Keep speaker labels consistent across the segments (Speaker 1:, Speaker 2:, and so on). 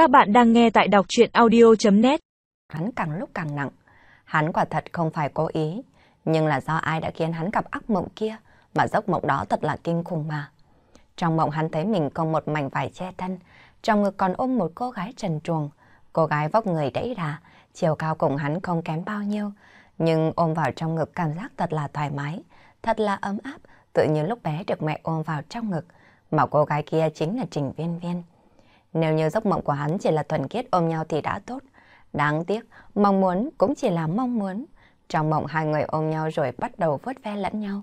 Speaker 1: Các bạn đang nghe tại đọc chuyện audio.net
Speaker 2: Hắn càng lúc càng nặng. Hắn quả thật không phải cố ý, nhưng là do ai đã khiến hắn gặp ác mộng kia, mà giấc mộng đó thật là kinh khủng mà. Trong mộng hắn thấy mình còn một mảnh vải che thân, trong ngực còn ôm một cô gái trần truồng. Cô gái vóc người đẫy đà, chiều cao cùng hắn không kém bao nhiêu, nhưng ôm vào trong ngực cảm giác thật là thoải mái, thật là ấm áp, tự như lúc bé được mẹ ôm vào trong ngực, mà cô gái kia chính là Trình Viên Viên. Nếu như giấc mộng của hắn chỉ là thuần khiết ôm nhau thì đã tốt. Đáng tiếc, mong muốn cũng chỉ là mong muốn. Trong mộng hai người ôm nhau rồi bắt đầu vớt ve lẫn nhau.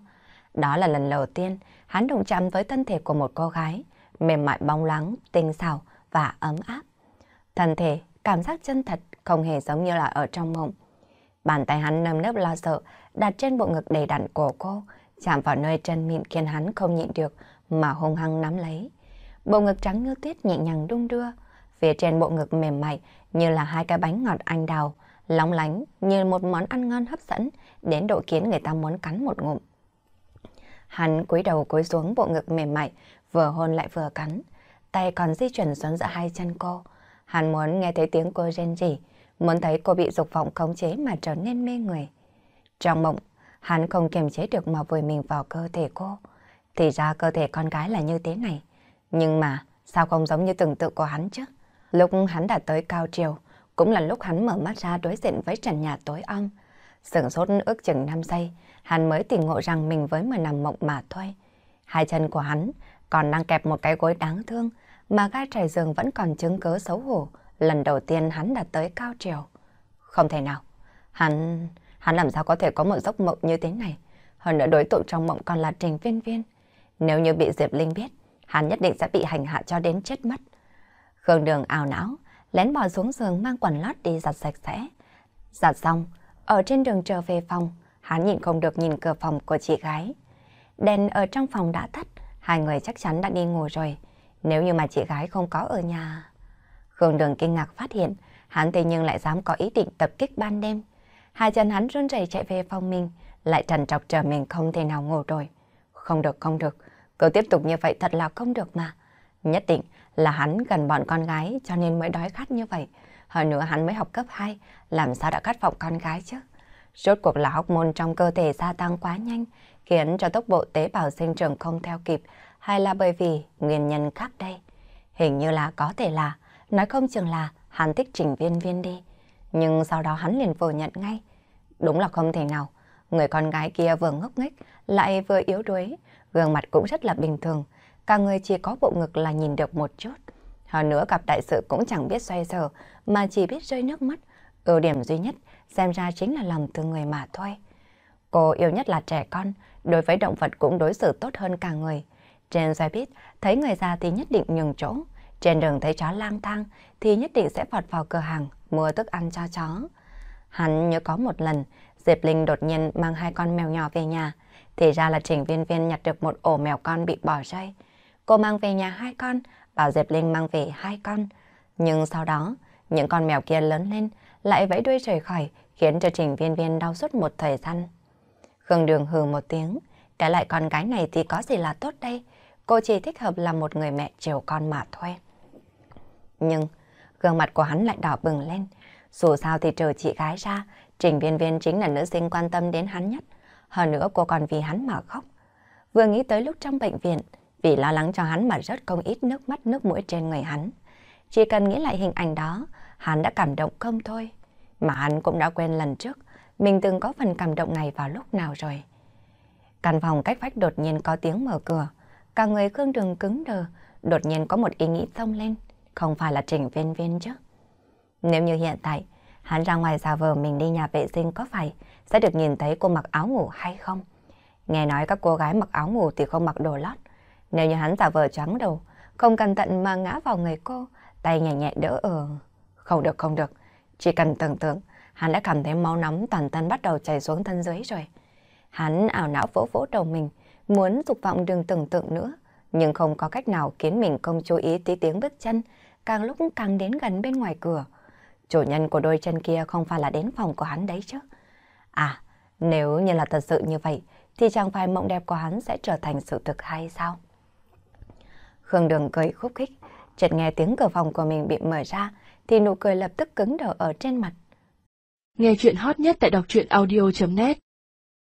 Speaker 2: Đó là lần đầu tiên hắn đụng chạm với thân thể của một cô gái, mềm mại bóng lắng, tinh xảo và ấm áp. Thân thể, cảm giác chân thật, không hề giống như là ở trong mộng. Bàn tay hắn nâm nớp lo sợ, đặt trên bộ ngực đầy đặn của cô, chạm vào nơi chân mịn khiến hắn không nhịn được mà hung hăng nắm lấy. Bộ ngực trắng như tuyết nhẹ nhàng đung đưa, phía trên bộ ngực mềm mại như là hai cái bánh ngọt anh đào, lóng lánh như một món ăn ngon hấp dẫn đến độ khiến người ta muốn cắn một ngụm. Hắn cúi đầu cúi xuống bộ ngực mềm mại, vừa hôn lại vừa cắn, tay còn di chuyển xuống giữa hai chân cô. Hắn muốn nghe thấy tiếng cô rên rỉ, muốn thấy cô bị dục vọng khống chế mà trở nên mê người. Trong mộng, hắn không kiềm chế được mà vùi mình vào cơ thể cô. Thì ra cơ thể con gái là như thế này. Nhưng mà sao không giống như tưởng tượng của hắn chứ? Lúc hắn đã tới cao triều, cũng là lúc hắn mở mắt ra đối diện với trần nhà tối om. Sửng sốt ước chừng 5 giây, hắn mới tỉnh ngộ rằng mình với mới nằm mộng mà thôi. Hai chân của hắn còn đang kẹp một cái gối đáng thương, mà gai trải giường vẫn còn chứng cớ xấu hổ. Lần đầu tiên hắn đã tới cao triều. Không thể nào. Hắn... hắn làm sao có thể có một giấc mộng như thế này? Hơn nữa đối tượng trong mộng còn là Trình Viên Viên. Nếu như bị Diệp Linh biết, hắn nhất định sẽ bị hành hạ cho đến chết mất. Khương Đường ảo não, lén bò xuống giường mang quần lót đi giặt sạch sẽ. Giặt xong, ở trên đường trở về phòng, hắn nhìn không được nhìn cửa phòng của chị gái. Đèn ở trong phòng đã tắt, hai người chắc chắn đã đi ngủ rồi. Nếu như mà chị gái không có ở nhà... Khương Đường kinh ngạc phát hiện, hắn thế nhưng lại dám có ý định tập kích ban đêm. Hai chân hắn run rẩy chạy về phòng mình, lại trần trọc chờ mình không thể nào ngủ rồi. Không được, không được, cứ tiếp tục như vậy thật là không được mà. Nhất định là hắn gần bọn con gái cho nên mới đói khát như vậy. Hơn nữa hắn mới học cấp 2, làm sao đã khát vọng con gái chứ? Rốt cuộc là hormone trong cơ thể gia tăng quá nhanh, khiến cho tốc độ tế bào sinh trưởng không theo kịp, hay là bởi vì nguyên nhân khác đây? Hình như là có thể là, nói không chừng là hắn thích trình viên viên đi. Nhưng sau đó hắn liền phủ nhận ngay. Đúng là không thể nào. Người con gái kia vừa ngốc nghếch, lại vừa yếu đuối, gương mặt cũng rất là bình thường. Cả người chỉ có bộ ngực là nhìn được một chút. Hơn nữa gặp đại sự cũng chẳng biết xoay sở, mà chỉ biết rơi nước mắt. Ưu điểm duy nhất xem ra chính là lòng từ người mà thôi. Cô yêu nhất là trẻ con, đối với động vật cũng đối xử tốt hơn cả người. Trên xe buýt, thấy người già thì nhất định nhường chỗ. Trên đường thấy chó lang thang thì nhất định sẽ vọt vào cửa hàng mua thức ăn cho chó. Hắn nhớ có một lần, Diệp Linh đột nhiên mang hai con mèo nhỏ về nhà. Thì ra là Trình Viên Viên nhặt được một ổ mèo con bị bỏ rơi. Cô mang về nhà hai con, bảo Diệp Linh mang về hai con. Nhưng sau đó, những con mèo kia lớn lên, lại vẫy đuôi rời khỏi, khiến cho Trình Viên Viên đau suốt một thời gian. Khương Đường hừ một tiếng, cái lại con gái này thì có gì là tốt đây? Cô chỉ thích hợp là một người mẹ chiều con mà thôi. Nhưng, gương mặt của hắn lại đỏ bừng lên. Dù sao thì trừ chị gái ra, Trình Viên Viên chính là nữ sinh quan tâm đến hắn nhất. Hơn nữa cô còn vì hắn mà khóc. Vừa nghĩ tới lúc trong bệnh viện, vì lo lắng cho hắn mà rớt không ít nước mắt nước mũi trên người hắn. Chỉ cần nghĩ lại hình ảnh đó, hắn đã cảm động không thôi. Mà hắn cũng đã quên lần trước, mình từng có phần cảm động này vào lúc nào rồi. Căn phòng cách vách đột nhiên có tiếng mở cửa. Cả người Khương Đường cứng đờ, đột nhiên có một ý nghĩ xông lên. Không phải là Trình Viên Viên chứ. Nếu như hiện tại, hắn ra ngoài giả vờ mình đi nhà vệ sinh có phải sẽ được nhìn thấy cô mặc áo ngủ hay không? Nghe nói các cô gái mặc áo ngủ thì không mặc đồ lót. Nếu như hắn giả vờ trắng đầu, không cẩn thận mà ngã vào người cô, tay nhẹ nhẹ đỡ ở... Không được, không được. Chỉ cần tưởng tượng, hắn đã cảm thấy máu nóng toàn thân bắt đầu chảy xuống thân dưới rồi. Hắn ảo não vỗ vỗ đầu mình, muốn dục vọng đừng tưởng tượng nữa, nhưng không có cách nào khiến mình không chú ý tí tiếng bước chân, càng lúc càng đến gần bên ngoài cửa. Chủ nhân của đôi chân kia không phải là đến phòng của hắn đấy chứ. À, nếu như là thật sự như vậy, thì chẳng phải mộng đẹp của hắn sẽ trở thành sự thực hay sao? Khương Đường cười khúc khích, Chợt nghe tiếng cửa phòng của mình bị mở ra, thì nụ cười lập tức cứng đờ ở trên mặt.
Speaker 1: Nghe chuyện hot nhất tại đọc truyện audio.net